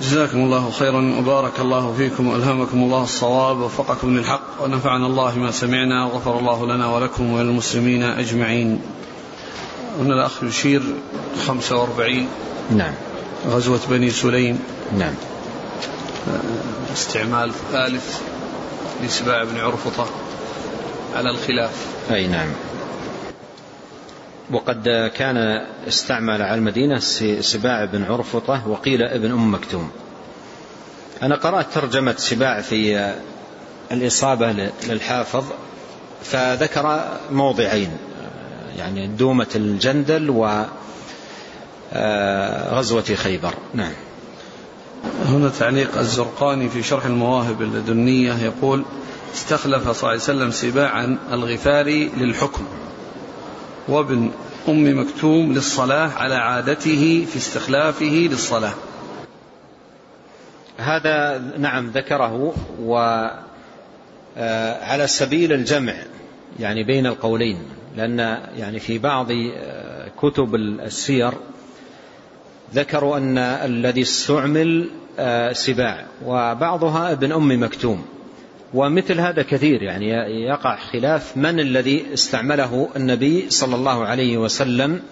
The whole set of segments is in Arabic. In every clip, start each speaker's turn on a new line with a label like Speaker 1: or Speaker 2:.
Speaker 1: جزاكم الله خيرا وبارك الله فيكم وألهمكم الله الصواب ووفقكم للحق ونفعنا الله ما سمعنا وغفر الله لنا ولكم وللمسلمين أجمعين. هنا الأخ يشير 45
Speaker 2: نعم.
Speaker 1: غزوة بني سليم.
Speaker 2: نعم.
Speaker 1: استعمال ثالث لسباع بن عرفطة على الخلاف.
Speaker 2: أي نعم. وقد كان استعمل على المدينة سباع بن عرفطة وقيل ابن أم مكتوم. أنا قرأت ترجمة سباع في الإصابة للحافظ فذكر موضعين يعني دومة الجندل وغزوة خيبر. نعم.
Speaker 1: هنا تعليق الزرقاني في شرح المواهب اللدنية يقول استخلف صلى الله عليه وسلم سباعا الغفاري للحكم. وابن أم مكتوم للصلاة على عادته في استخلافه للصلاة.
Speaker 2: هذا نعم ذكره وعلى آه، سبيل الجمع يعني بين القولين لأن يعني في بعض آه، كتب السير ذكروا أن الذي استعمل آه، سباع وبعضها ابن أم مكتوم. ومثل هذا كثير يعني يقع خلاف من الذي استعمله النبي صلى الله عليه وسلم.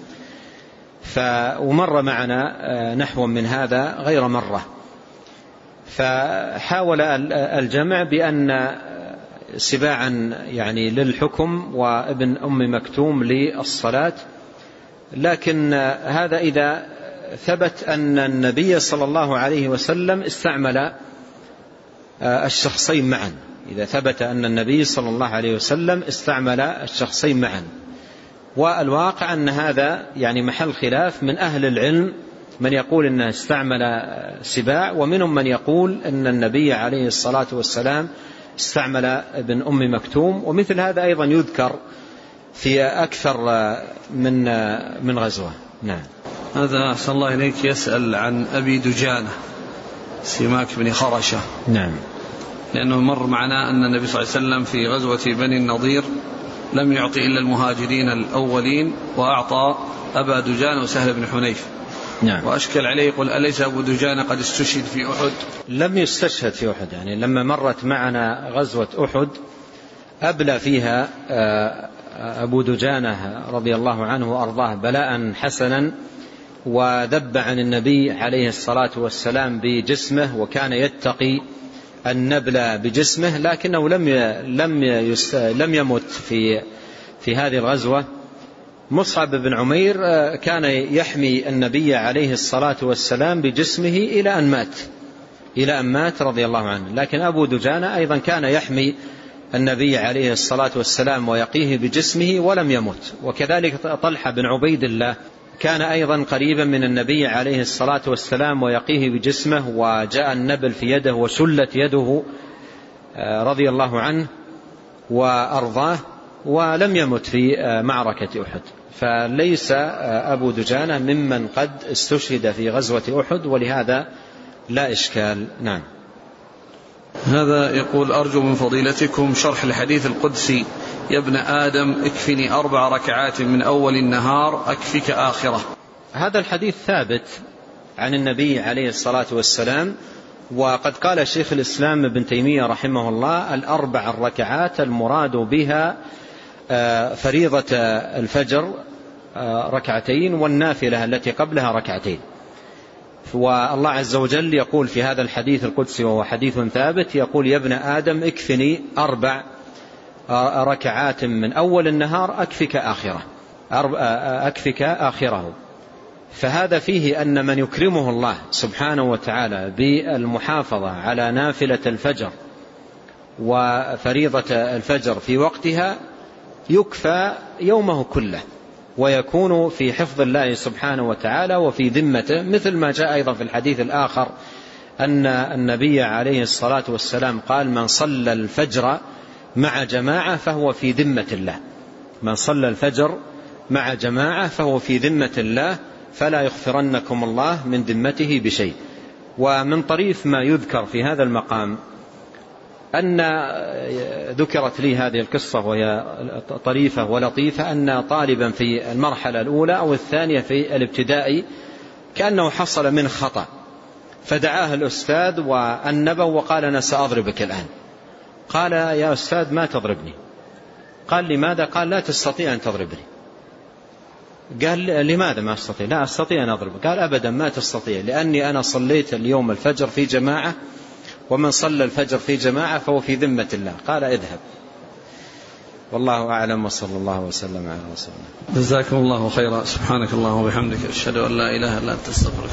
Speaker 2: ومر معنا آه، نحو من هذا غير مرة. فحاول الجمع بأن سباعا يعني للحكم وابن أم مكتوم للصلاة. لكن هذا إذا ثبت أن النبي صلى الله عليه وسلم استعمل آه، الشخصين معا. إذا ثبت أن النبي صلى الله عليه وسلم استعمل الشخصين معا. والواقع أن هذا يعني محل خلاف من أهل العلم من يقول أنه استعمل سباع ومنهم من يقول أن النبي عليه الصلاة والسلام استعمل ابن أم مكتوم. ومثل هذا أيضا يذكر في أكثر من من غزوة. نعم.
Speaker 1: هذا أحسن الله إليك يسأل عن أبي دجانة. سماك بن خرشة.
Speaker 2: نعم.
Speaker 1: لأنه مر معنا أن النبي صلى الله عليه وسلم في غزوة بني النضير لم يعطي إلا المهاجرين الأولين وأعطى أبا دجانة وسهل بن حنيف.
Speaker 2: نعم.
Speaker 1: وأشكل عليه يقول أليس أبو دجانة قد استشهد في أحد؟
Speaker 2: لم يستشهد في أحد يعني لما مرت معنا غزوة أحد أبلى فيها آه، أبو دجانة رضي الله عنه وأرضاه بلاء حسنا وذب عن النبي عليه الصلاة والسلام بجسمه وكان يتقي النبل بجسمه لكنه لم لم لم يمت في في هذه الغزوة. مصعب بن عمير آه، كان يحمي النبي عليه الصلاة والسلام بجسمه إلى أن مات إلى أن مات رضي الله عنه. لكن أبو دجانة أيضا كان يحمي النبي عليه الصلاة والسلام ويقيه بجسمه ولم يمت. وكذلك طلحة بن عبيد الله كان أيضا قريبا من النبي عليه الصلاة والسلام ويقيه بجسمه وجاء النبل في يده وشلت يده آه، رضي الله عنه وأرضاه ولم يمت في آه، معركة أحد. فليس آه، أبو دجانة ممن قد استشهد في غزوة أحد ولهذا لا إشكال. نعم.
Speaker 1: هذا يقول أرجو من فضيلتكم شرح الحديث القدسي يا ابن آدم اكفني أربع ركعات من أول النهار أكفك آخرة.
Speaker 2: هذا الحديث ثابت عن النبي عليه الصلاة والسلام وقد قال شيخ الإسلام ابن تيمية رحمه الله الأربع الركعات المراد بها آه، فريضة الفجر آه، ركعتين والنافلة التي قبلها ركعتين. والله عز وجل يقول في هذا الحديث القدسي وهو حديث ثابت يقول يا ابن آدم اكفني أربع ركعات من أول النهار أكفك آخرة أكفك آخره. فهذا فيه أن من يكرمه الله سبحانه وتعالى بالمحافظة على نافلة الفجر وفريضة الفجر في وقتها يكفى يومه كله ويكون في حفظ الله سبحانه وتعالى وفي ذمته مثل ما جاء أيضا في الحديث الآخر أن النبي عليه الصلاة والسلام قال من صلى الفجر مع جماعة فهو في ذمة الله. من صلى الفجر مع جماعة فهو في ذمة الله فلا يغفرنكم الله من ذمته بشيء. ومن طريف ما يذكر في هذا المقام أن ذكرت لي هذه القصة وهي طريفة ولطيفة أن طالبا في المرحلة الأولى أو الثانية في الابتدائي كأنه حصل من خطأ فدعاه الأستاذ وأنبه وقال أنا سأضربك الآن. قال يا أستاذ ما تضربني؟ قال لماذا؟ قال لا تستطيع أن تضربني. قال لماذا ما أستطيع؟ لا أستطيع أن أضربك قال أبدا ما تستطيع لأني أنا صليت اليوم الفجر في جماعة ومن صلى الفجر في جماعة فهو في ذمة الله. قال اذهب. والله أعلم وصلى الله وسلم على رسول الله
Speaker 1: جزاكم الله خيرا. سبحانك اللهم وبحمدك أشهد أن لا إله إلا أنت أستغفرك.